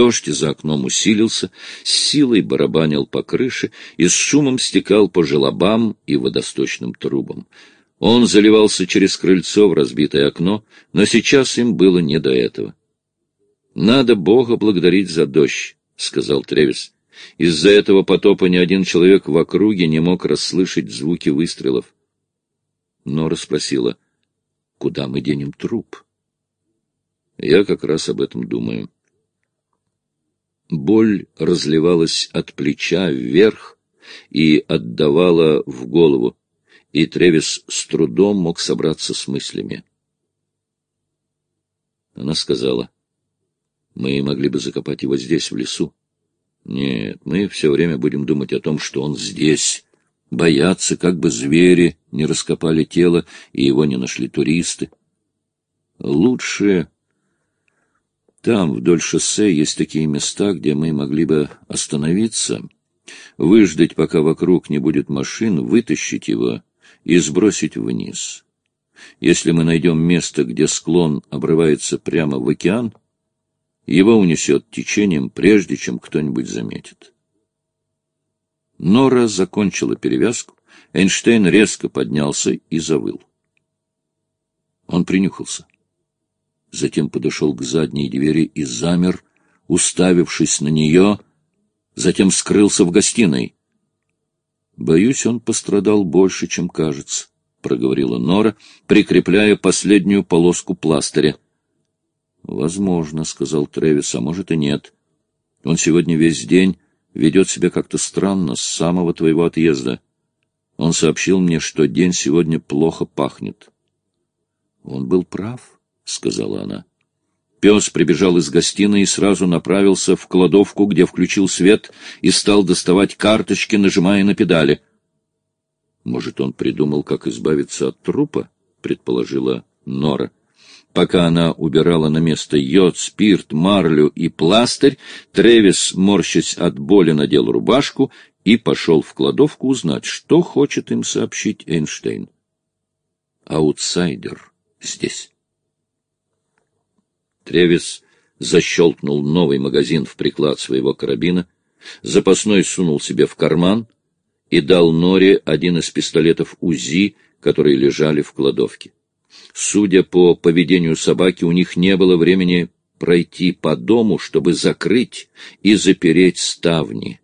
Дождь за окном усилился, с силой барабанил по крыше и с шумом стекал по желобам и водосточным трубам. Он заливался через крыльцо в разбитое окно, но сейчас им было не до этого. — Надо Бога благодарить за дождь, — сказал Тревис. Из-за этого потопа ни один человек в округе не мог расслышать звуки выстрелов. Нора спросила, — куда мы денем труп? — Я как раз об этом думаю. Боль разливалась от плеча вверх и отдавала в голову и Тревис с трудом мог собраться с мыслями. Она сказала, мы могли бы закопать его здесь, в лесу. Нет, мы все время будем думать о том, что он здесь, бояться, как бы звери не раскопали тело и его не нашли туристы. Лучше... Там, вдоль шоссе, есть такие места, где мы могли бы остановиться, выждать, пока вокруг не будет машин, вытащить его и сбросить вниз. Если мы найдем место, где склон обрывается прямо в океан, его унесет течением, прежде чем кто-нибудь заметит. Нора закончила перевязку, Эйнштейн резко поднялся и завыл. Он принюхался. Затем подошел к задней двери и замер, уставившись на нее, затем скрылся в гостиной. Боюсь, он пострадал больше, чем кажется, — проговорила Нора, прикрепляя последнюю полоску пластыря. — Возможно, — сказал Тревис, — а может и нет. Он сегодня весь день ведет себя как-то странно с самого твоего отъезда. Он сообщил мне, что день сегодня плохо пахнет. — Он был прав, — сказала она. Пес прибежал из гостиной и сразу направился в кладовку, где включил свет и стал доставать карточки, нажимая на педали. «Может, он придумал, как избавиться от трупа?» — предположила Нора. Пока она убирала на место йод, спирт, марлю и пластырь, Тревис, морщась от боли, надел рубашку и пошел в кладовку узнать, что хочет им сообщить Эйнштейн. Аутсайдер здесь. Тревис защелкнул новый магазин в приклад своего карабина, запасной сунул себе в карман и дал Норе один из пистолетов УЗИ, которые лежали в кладовке. Судя по поведению собаки, у них не было времени пройти по дому, чтобы закрыть и запереть ставни.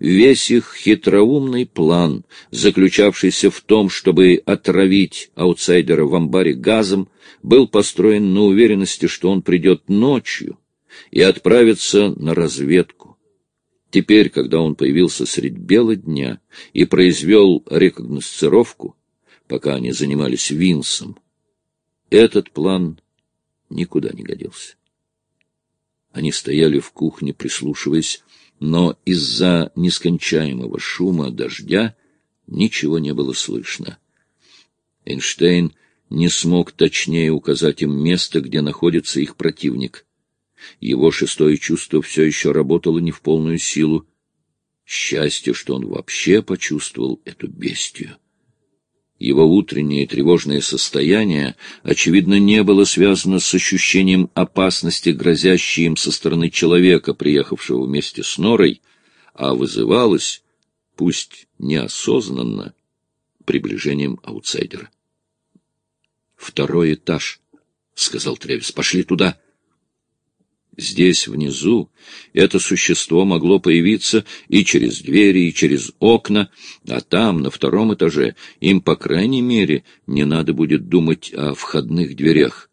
Весь их хитроумный план, заключавшийся в том, чтобы отравить аутсайдера в амбаре газом, был построен на уверенности, что он придет ночью и отправится на разведку. Теперь, когда он появился средь бела дня и произвел рекогносцировку, пока они занимались Винсом, этот план никуда не годился. Они стояли в кухне, прислушиваясь, но из-за нескончаемого шума дождя ничего не было слышно. Эйнштейн не смог точнее указать им место, где находится их противник. Его шестое чувство все еще работало не в полную силу. Счастье, что он вообще почувствовал эту бестию. Его утреннее тревожное состояние, очевидно, не было связано с ощущением опасности, грозящей им со стороны человека, приехавшего вместе с Норой, а вызывалось, пусть неосознанно, приближением аутсайдера. «Второй этаж», — сказал Тревис, — «пошли туда». Здесь, внизу, это существо могло появиться и через двери, и через окна, а там, на втором этаже, им, по крайней мере, не надо будет думать о входных дверях.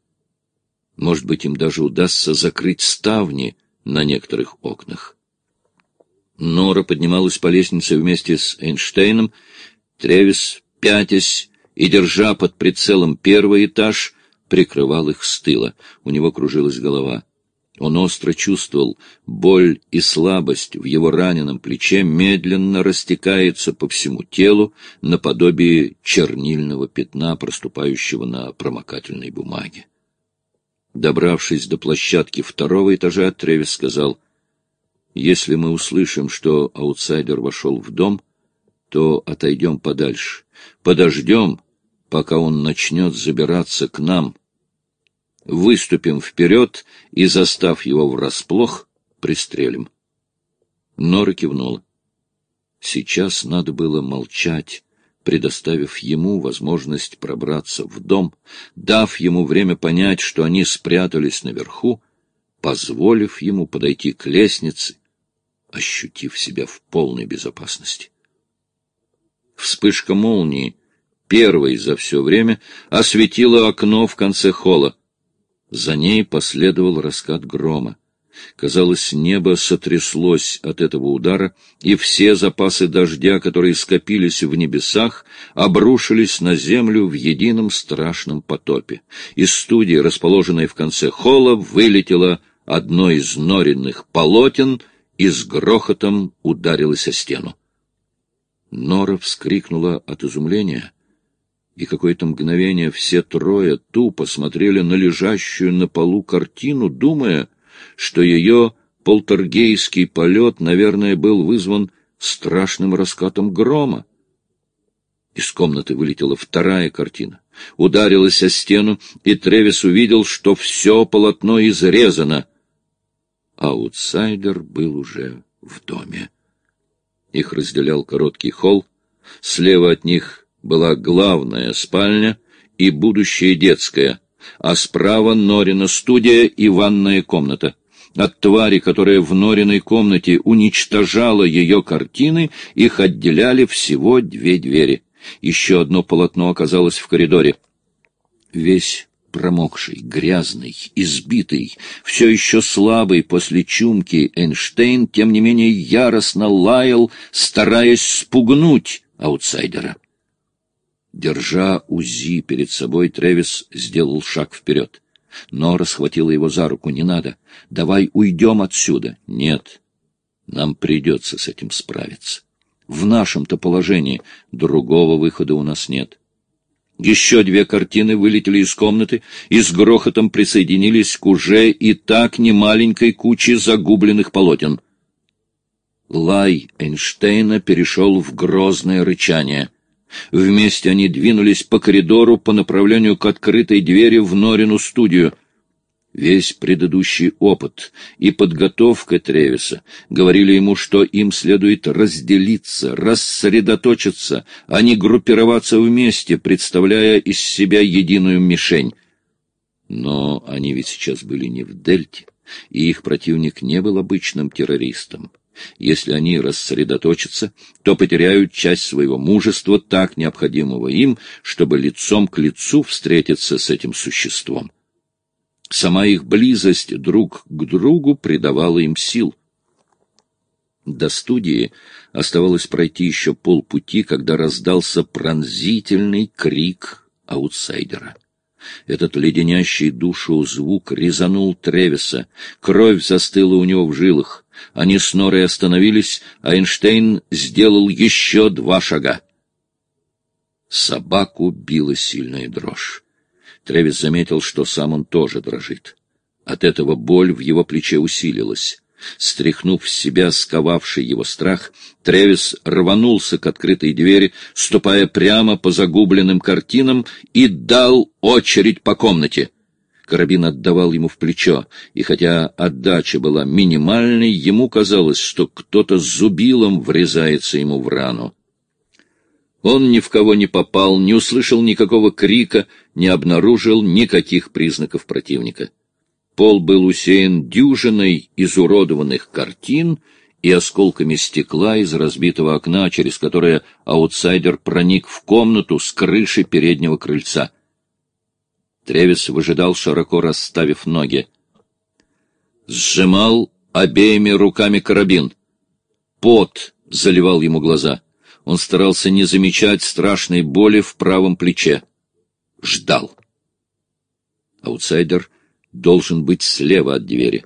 Может быть, им даже удастся закрыть ставни на некоторых окнах. Нора поднималась по лестнице вместе с Эйнштейном, Тревис, пятясь и держа под прицелом первый этаж, прикрывал их с тыла. У него кружилась голова. Он остро чувствовал, боль и слабость в его раненом плече медленно растекается по всему телу наподобие чернильного пятна, проступающего на промокательной бумаге. Добравшись до площадки второго этажа, Тревис сказал, «Если мы услышим, что аутсайдер вошел в дом, то отойдем подальше, подождем, пока он начнет забираться к нам» выступим вперед и, застав его врасплох, пристрелим. Нора кивнула. Сейчас надо было молчать, предоставив ему возможность пробраться в дом, дав ему время понять, что они спрятались наверху, позволив ему подойти к лестнице, ощутив себя в полной безопасности. Вспышка молнии, первой за все время, осветила окно в конце холла. За ней последовал раскат грома. Казалось, небо сотряслось от этого удара, и все запасы дождя, которые скопились в небесах, обрушились на землю в едином страшном потопе. Из студии, расположенной в конце холла, вылетело одно из норенных полотен и с грохотом ударилось о стену. Нора вскрикнула от изумления, и какое-то мгновение все трое тупо смотрели на лежащую на полу картину, думая, что ее полтергейский полет, наверное, был вызван страшным раскатом грома. Из комнаты вылетела вторая картина. Ударилась о стену, и Тревис увидел, что все полотно изрезано. Аутсайдер был уже в доме. Их разделял короткий холл. Слева от них была главная спальня и будущая детская, а справа Норина студия и ванная комната. От твари, которая в Нориной комнате уничтожала ее картины, их отделяли всего две двери. Еще одно полотно оказалось в коридоре. Весь промокший, грязный, избитый, все еще слабый после чумки Эйнштейн, тем не менее яростно лаял, стараясь спугнуть аутсайдера. Держа УЗИ перед собой, Тревис сделал шаг вперед. Нора схватила его за руку. «Не надо. Давай уйдем отсюда». «Нет. Нам придется с этим справиться. В нашем-то положении другого выхода у нас нет». Еще две картины вылетели из комнаты и с грохотом присоединились к уже и так немаленькой куче загубленных полотен. Лай Эйнштейна перешел в грозное рычание — Вместе они двинулись по коридору по направлению к открытой двери в Норину студию. Весь предыдущий опыт и подготовка Тревиса говорили ему, что им следует разделиться, рассредоточиться, а не группироваться вместе, представляя из себя единую мишень. Но они ведь сейчас были не в Дельте, и их противник не был обычным террористом. Если они рассредоточатся, то потеряют часть своего мужества, так необходимого им, чтобы лицом к лицу встретиться с этим существом. Сама их близость друг к другу придавала им сил. До студии оставалось пройти еще полпути, когда раздался пронзительный крик аутсайдера. Этот леденящий душу звук резанул Тревиса, кровь застыла у него в жилах. Они с Норой остановились, а Эйнштейн сделал еще два шага. Собаку била сильная дрожь. Тревис заметил, что сам он тоже дрожит. От этого боль в его плече усилилась. Стряхнув с себя сковавший его страх, Тревис рванулся к открытой двери, ступая прямо по загубленным картинам, и дал очередь по комнате — Карабин отдавал ему в плечо, и хотя отдача была минимальной, ему казалось, что кто-то зубилом врезается ему в рану. Он ни в кого не попал, не услышал никакого крика, не обнаружил никаких признаков противника. Пол был усеян дюжиной изуродованных картин и осколками стекла из разбитого окна, через которое аутсайдер проник в комнату с крыши переднего крыльца — Тревис выжидал, широко расставив ноги. Сжимал обеими руками карабин. Пот заливал ему глаза. Он старался не замечать страшной боли в правом плече. Ждал. Аутсайдер должен быть слева от двери.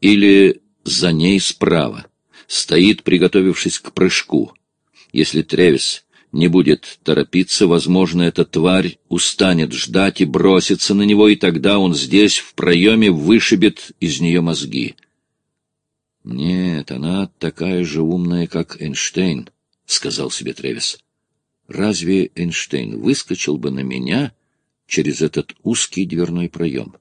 Или за ней справа. Стоит, приготовившись к прыжку. Если Тревис не будет торопиться, возможно, эта тварь устанет ждать и бросится на него, и тогда он здесь, в проеме, вышибет из нее мозги. «Нет, она такая же умная, как Эйнштейн», — сказал себе Тревис. «Разве Эйнштейн выскочил бы на меня через этот узкий дверной проем?»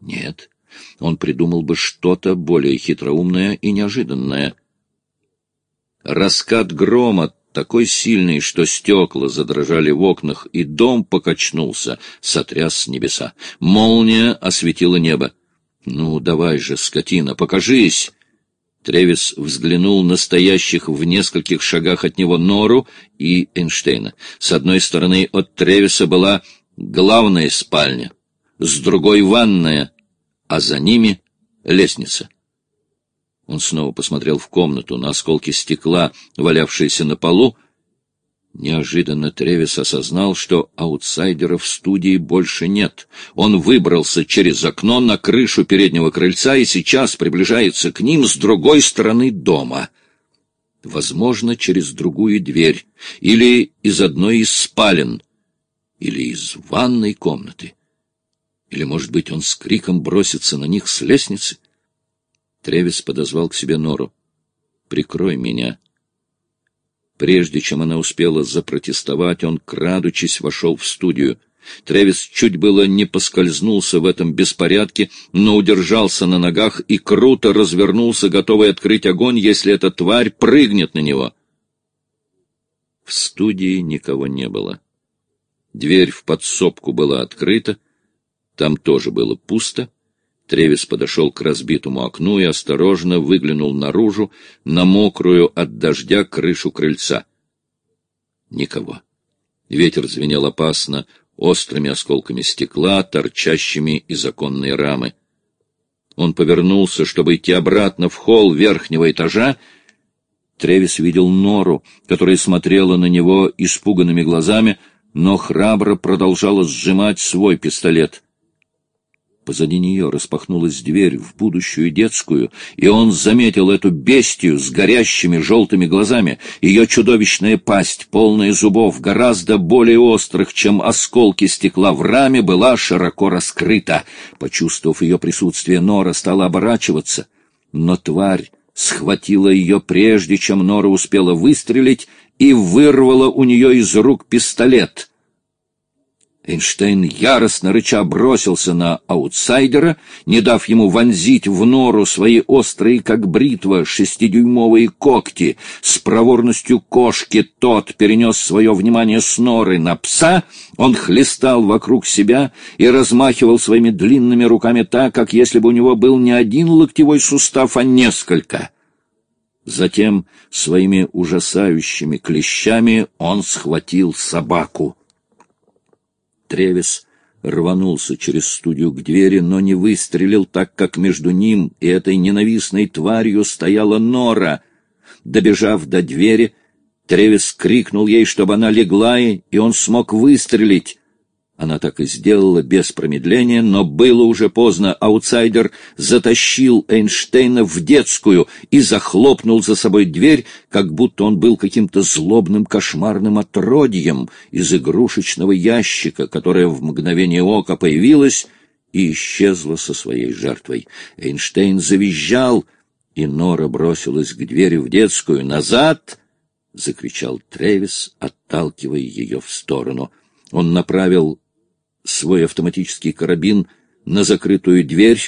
«Нет, Он придумал бы что-то более хитроумное и неожиданное. Раскат грома такой сильный, что стекла задрожали в окнах, и дом покачнулся, сотряс небеса. Молния осветила небо. «Ну, давай же, скотина, покажись!» Тревис взглянул на стоящих в нескольких шагах от него Нору и Эйнштейна. С одной стороны от Тревиса была главная спальня, с другой — ванная, а за ними — лестница. Он снова посмотрел в комнату на осколки стекла, валявшиеся на полу. Неожиданно Тревис осознал, что аутсайдеров в студии больше нет. Он выбрался через окно на крышу переднего крыльца и сейчас приближается к ним с другой стороны дома. Возможно, через другую дверь, или из одной из спален, или из ванной комнаты. Или, может быть, он с криком бросится на них с лестницы? Тревис подозвал к себе Нору. «Прикрой меня». Прежде чем она успела запротестовать, он, крадучись, вошел в студию. Тревис чуть было не поскользнулся в этом беспорядке, но удержался на ногах и круто развернулся, готовый открыть огонь, если эта тварь прыгнет на него. В студии никого не было. Дверь в подсобку была открыта, там тоже было пусто, Тревис подошел к разбитому окну и осторожно выглянул наружу на мокрую от дождя крышу крыльца. Никого. Ветер звенел опасно, острыми осколками стекла, торчащими из оконной рамы. Он повернулся, чтобы идти обратно в холл верхнего этажа. Тревис видел Нору, которая смотрела на него испуганными глазами, но храбро продолжала сжимать свой пистолет. Позади нее распахнулась дверь в будущую детскую, и он заметил эту бестию с горящими желтыми глазами. Ее чудовищная пасть, полная зубов, гораздо более острых, чем осколки стекла в раме, была широко раскрыта. Почувствовав ее присутствие, Нора стала оборачиваться. Но тварь схватила ее прежде, чем Нора успела выстрелить, и вырвала у нее из рук пистолет — Эйнштейн яростно рыча бросился на аутсайдера, не дав ему вонзить в нору свои острые, как бритва, шестидюймовые когти. С проворностью кошки тот перенес свое внимание с норы на пса, он хлестал вокруг себя и размахивал своими длинными руками так, как если бы у него был не один локтевой сустав, а несколько. Затем своими ужасающими клещами он схватил собаку. Тревис рванулся через студию к двери, но не выстрелил, так как между ним и этой ненавистной тварью стояла Нора. Добежав до двери, Тревис крикнул ей, чтобы она легла, и он смог выстрелить. Она так и сделала без промедления, но было уже поздно. Аутсайдер затащил Эйнштейна в детскую и захлопнул за собой дверь, как будто он был каким-то злобным кошмарным отродьем из игрушечного ящика, которое в мгновение ока появилось и исчезло со своей жертвой. Эйнштейн завизжал, и Нора бросилась к двери в детскую. «Назад!» — закричал Тревис, отталкивая ее в сторону. Он направил свой автоматический карабин на закрытую дверь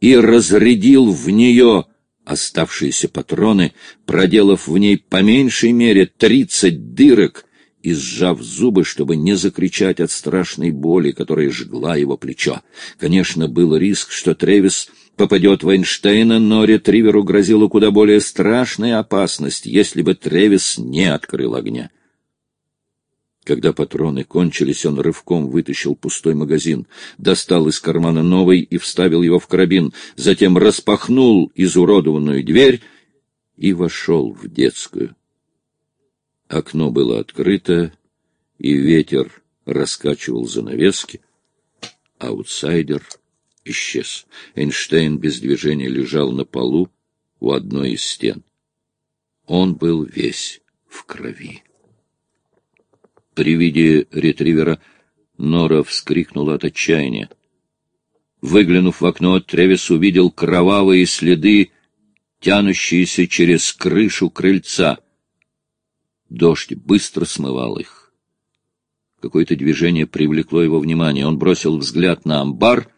и разрядил в нее оставшиеся патроны, проделав в ней по меньшей мере тридцать дырок и сжав зубы, чтобы не закричать от страшной боли, которая жгла его плечо. Конечно, был риск, что Тревис попадет в Эйнштейна, но ретриверу грозила куда более страшная опасность, если бы Тревис не открыл огня. Когда патроны кончились, он рывком вытащил пустой магазин, достал из кармана новый и вставил его в карабин, затем распахнул изуродованную дверь и вошел в детскую. Окно было открыто, и ветер раскачивал занавески. Аутсайдер исчез. Эйнштейн без движения лежал на полу у одной из стен. Он был весь в крови. При виде ретривера Нора вскрикнула от отчаяния. Выглянув в окно, Тревис увидел кровавые следы, тянущиеся через крышу крыльца. Дождь быстро смывал их. Какое-то движение привлекло его внимание. Он бросил взгляд на амбар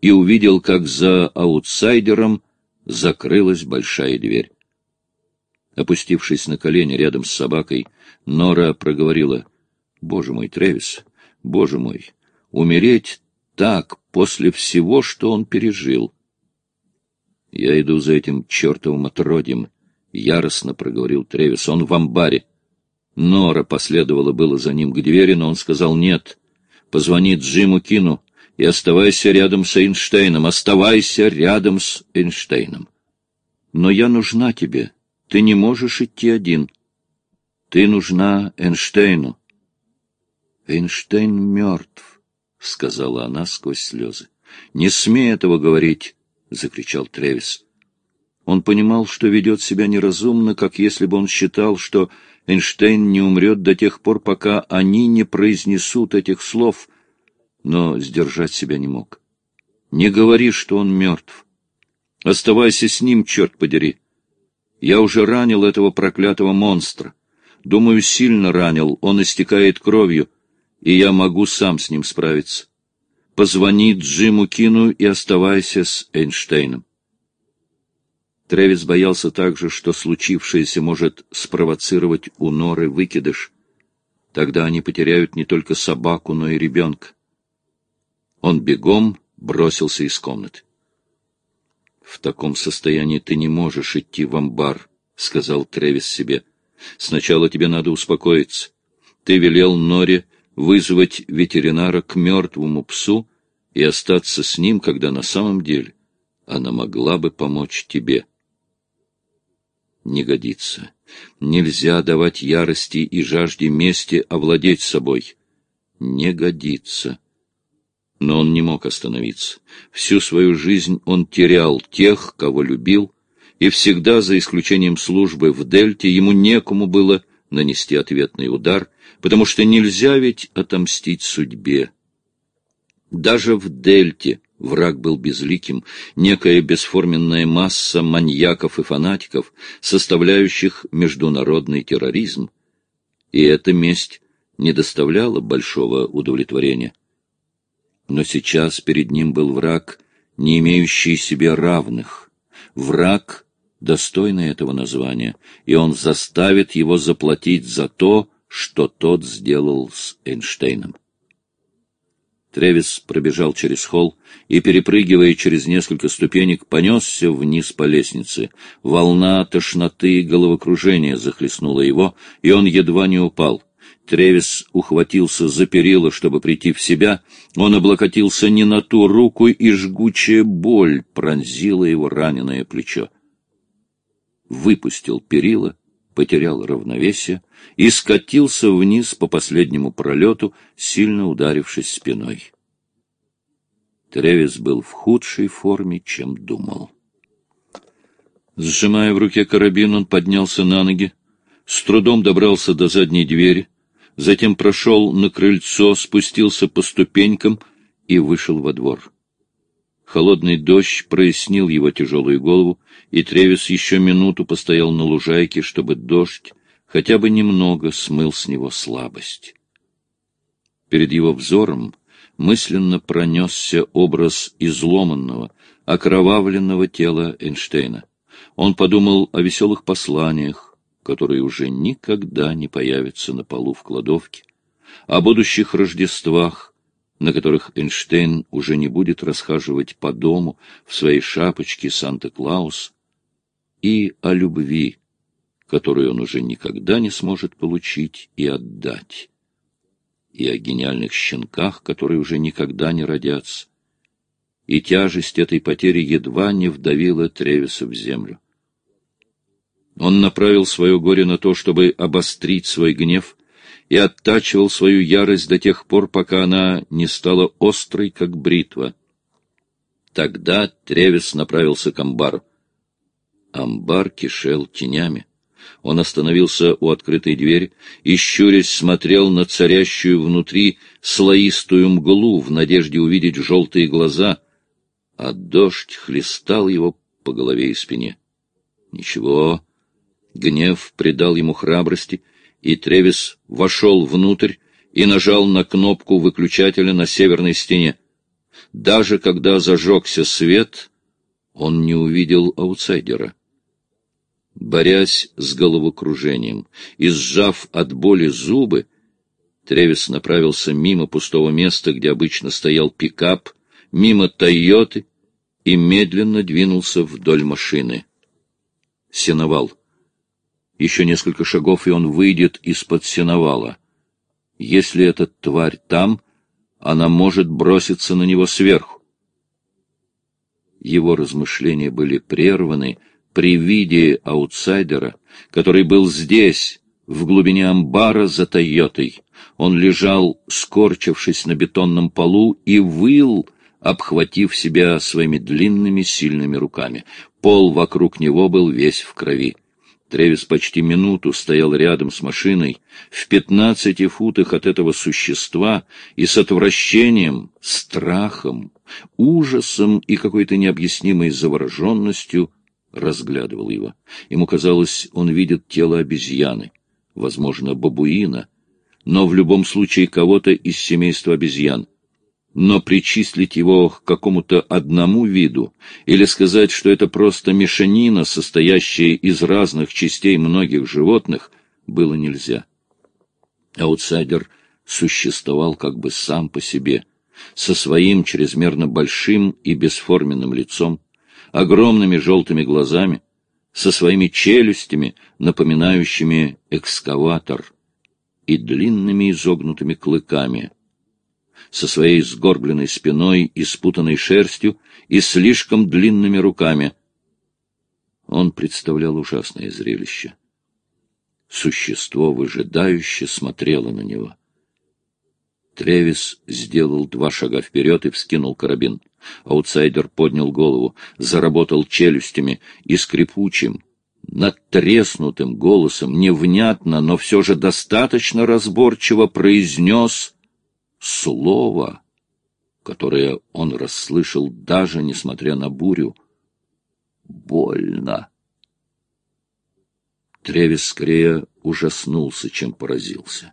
и увидел, как за аутсайдером закрылась большая дверь. Опустившись на колени рядом с собакой, Нора проговорила, «Боже мой, Тревис, боже мой, умереть так после всего, что он пережил!» «Я иду за этим чертовым отродьем», — яростно проговорил Тревис. «Он в амбаре». Нора последовала было за ним к двери, но он сказал «нет». «Позвони Джиму Кину и оставайся рядом с Эйнштейном, оставайся рядом с Эйнштейном». «Но я нужна тебе. Ты не можешь идти один. Ты нужна Эйнштейну». «Эйнштейн мертв», — сказала она сквозь слезы. «Не смей этого говорить», — закричал Тревис. Он понимал, что ведет себя неразумно, как если бы он считал, что Эйнштейн не умрет до тех пор, пока они не произнесут этих слов, но сдержать себя не мог. Не говори, что он мертв. Оставайся с ним, черт подери. Я уже ранил этого проклятого монстра. Думаю, сильно ранил, он истекает кровью, и я могу сам с ним справиться. Позвони Джиму Кину и оставайся с Эйнштейном. Тревис боялся также, что случившееся может спровоцировать у Норы выкидыш. Тогда они потеряют не только собаку, но и ребенка. Он бегом бросился из комнаты. — В таком состоянии ты не можешь идти в амбар, — сказал Тревис себе. — Сначала тебе надо успокоиться. Ты велел Норе вызвать ветеринара к мертвому псу и остаться с ним, когда на самом деле она могла бы помочь тебе. — не годится. Нельзя давать ярости и жажде мести овладеть собой. Не годится. Но он не мог остановиться. Всю свою жизнь он терял тех, кого любил, и всегда, за исключением службы в Дельте, ему некому было нанести ответный удар, потому что нельзя ведь отомстить судьбе. Даже в Дельте Враг был безликим, некая бесформенная масса маньяков и фанатиков, составляющих международный терроризм. И эта месть не доставляла большого удовлетворения. Но сейчас перед ним был враг, не имеющий себе равных, враг, достойный этого названия, и он заставит его заплатить за то, что тот сделал с Эйнштейном. Тревис пробежал через холл и, перепрыгивая через несколько ступенек, понесся вниз по лестнице. Волна тошноты и головокружения захлестнула его, и он едва не упал. Тревис ухватился за перила, чтобы прийти в себя. Он облокотился не на ту руку, и жгучая боль пронзила его раненое плечо. Выпустил перила, потерял равновесие и скатился вниз по последнему пролету, сильно ударившись спиной. Тревис был в худшей форме, чем думал. Сжимая в руке карабин, он поднялся на ноги, с трудом добрался до задней двери, затем прошел на крыльцо, спустился по ступенькам и вышел во двор. Холодный дождь прояснил его тяжелую голову, и Тревис еще минуту постоял на лужайке, чтобы дождь хотя бы немного смыл с него слабость. Перед его взором мысленно пронесся образ изломанного, окровавленного тела Эйнштейна. Он подумал о веселых посланиях, которые уже никогда не появятся на полу в кладовке, о будущих Рождествах, на которых Эйнштейн уже не будет расхаживать по дому в своей шапочке Санта-Клаус, и о любви, которую он уже никогда не сможет получить и отдать, и о гениальных щенках, которые уже никогда не родятся. И тяжесть этой потери едва не вдавила Тревиса в землю. Он направил свое горе на то, чтобы обострить свой гнев, и оттачивал свою ярость до тех пор, пока она не стала острой, как бритва. Тогда Тревис направился к амбару. Амбар кишел тенями. Он остановился у открытой двери и, щурясь, смотрел на царящую внутри слоистую мглу в надежде увидеть желтые глаза, а дождь хлестал его по голове и спине. Ничего. Гнев придал ему храбрости, и Тревис вошел внутрь и нажал на кнопку выключателя на северной стене. Даже когда зажегся свет, он не увидел аутсайдера. Борясь с головокружением и сжав от боли зубы, Тревис направился мимо пустого места, где обычно стоял пикап, мимо «Тойоты» и медленно двинулся вдоль машины. Сеновал. Еще несколько шагов, и он выйдет из-под сеновала. Если эта тварь там, она может броситься на него сверху. Его размышления были прерваны при виде аутсайдера, который был здесь, в глубине амбара за Тойотой. Он лежал, скорчившись на бетонном полу, и выл, обхватив себя своими длинными сильными руками. Пол вокруг него был весь в крови. Тревис почти минуту стоял рядом с машиной, в пятнадцати футах от этого существа, и с отвращением, страхом, ужасом и какой-то необъяснимой завороженностью разглядывал его. Ему казалось, он видит тело обезьяны, возможно, бабуина, но в любом случае кого-то из семейства обезьян но причислить его к какому-то одному виду или сказать, что это просто мешанина, состоящая из разных частей многих животных, было нельзя. Аутсайдер существовал как бы сам по себе, со своим чрезмерно большим и бесформенным лицом, огромными желтыми глазами, со своими челюстями, напоминающими экскаватор, и длинными изогнутыми клыками — со своей сгорбленной спиной и спутанной шерстью и слишком длинными руками. Он представлял ужасное зрелище. Существо выжидающе смотрело на него. Тревис сделал два шага вперед и вскинул карабин. Аутсайдер поднял голову, заработал челюстями и скрипучим, надтреснутым голосом, невнятно, но все же достаточно разборчиво произнес слово, которое он расслышал даже несмотря на бурю. Больно. Тревис скорее ужаснулся, чем поразился.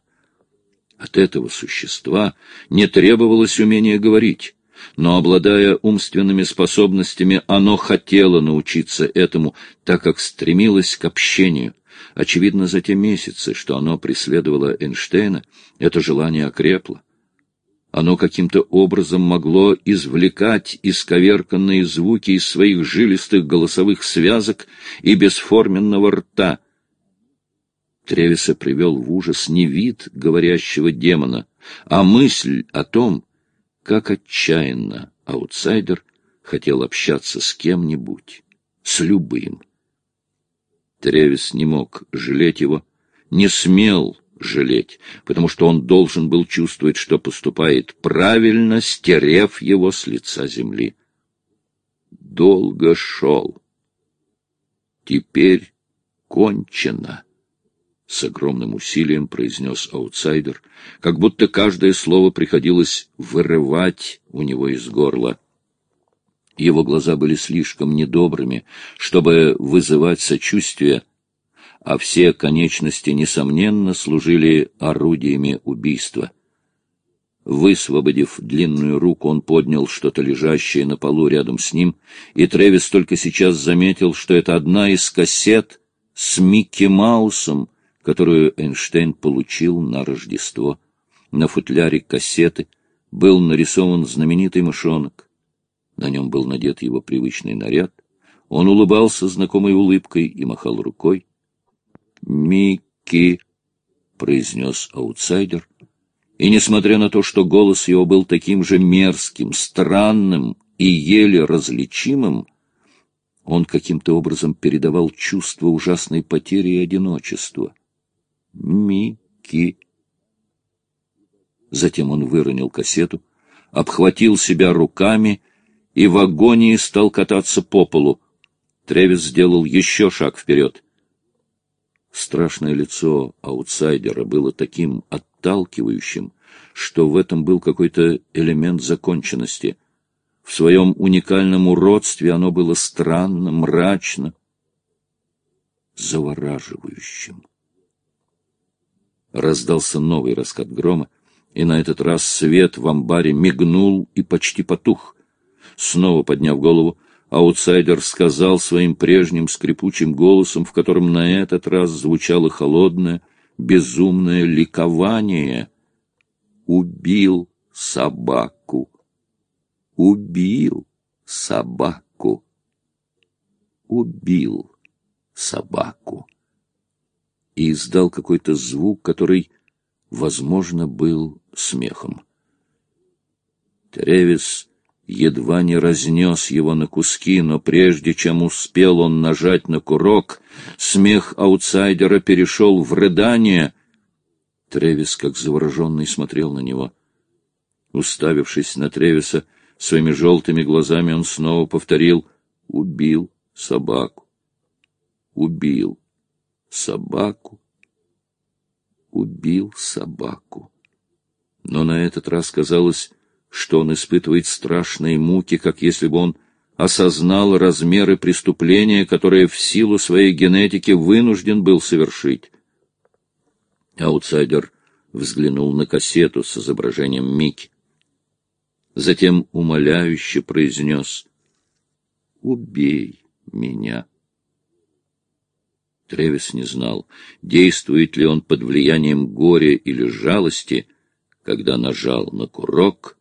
От этого существа не требовалось умения говорить, но, обладая умственными способностями, оно хотело научиться этому, так как стремилось к общению. Очевидно, за те месяцы, что оно преследовало Эйнштейна, это желание окрепло. Оно каким-то образом могло извлекать исковерканные звуки из своих жилистых голосовых связок и бесформенного рта. Тревиса привел в ужас не вид говорящего демона, а мысль о том, как отчаянно аутсайдер хотел общаться с кем-нибудь, с любым. Тревис не мог жалеть его, не смел жалеть, потому что он должен был чувствовать, что поступает правильно, стерев его с лица земли. Долго шел. Теперь кончено. С огромным усилием произнес аутсайдер, как будто каждое слово приходилось вырывать у него из горла. Его глаза были слишком недобрыми, чтобы вызывать сочувствие, а все конечности, несомненно, служили орудиями убийства. Высвободив длинную руку, он поднял что-то лежащее на полу рядом с ним, и Тревис только сейчас заметил, что это одна из кассет с Микки Маусом, которую Эйнштейн получил на Рождество. На футляре кассеты был нарисован знаменитый мышонок. На нем был надет его привычный наряд. Он улыбался знакомой улыбкой и махал рукой. «Микки», — произнес аутсайдер, и, несмотря на то, что голос его был таким же мерзким, странным и еле различимым, он каким-то образом передавал чувство ужасной потери и одиночества. «Микки». Затем он выронил кассету, обхватил себя руками и в агонии стал кататься по полу. Тревис сделал еще шаг вперед — Страшное лицо аутсайдера было таким отталкивающим, что в этом был какой-то элемент законченности. В своем уникальном уродстве оно было странно, мрачно, завораживающим. Раздался новый раскат грома, И на этот раз свет в амбаре мигнул и почти потух. Снова подняв голову, аутсайдер сказал своим прежним скрипучим голосом, в котором на этот раз звучало холодное, безумное ликование. «Убил собаку! Убил собаку! Убил собаку!» И издал какой-то звук, который, возможно, был смехом. Тревис едва не разнес его на куски, но прежде чем успел он нажать на курок, смех аутсайдера перешел в рыдание. Тревис, как завороженный, смотрел на него. Уставившись на Тревиса своими желтыми глазами, он снова повторил «Убил собаку! Убил собаку! Убил собаку!» Но на этот раз казалось, что он испытывает страшные муки, как если бы он осознал размеры преступления, которое в силу своей генетики вынужден был совершить. Аутсайдер взглянул на кассету с изображением Мики. Затем умоляюще произнес «Убей меня». Тревис не знал, действует ли он под влиянием горя или жалости, когда нажал на курок —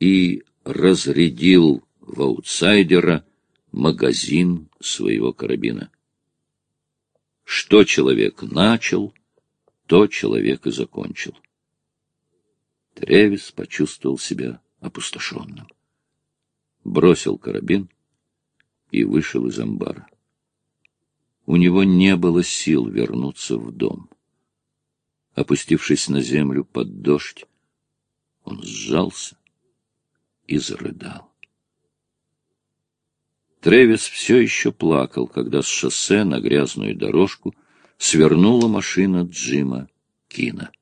и разрядил в аутсайдера магазин своего карабина. Что человек начал, то человек и закончил. Тревис почувствовал себя опустошенным. Бросил карабин и вышел из амбара. У него не было сил вернуться в дом. Опустившись на землю под дождь, он сжался и зарыдал. Тревис все еще плакал, когда с шоссе на грязную дорожку свернула машина Джима Кина.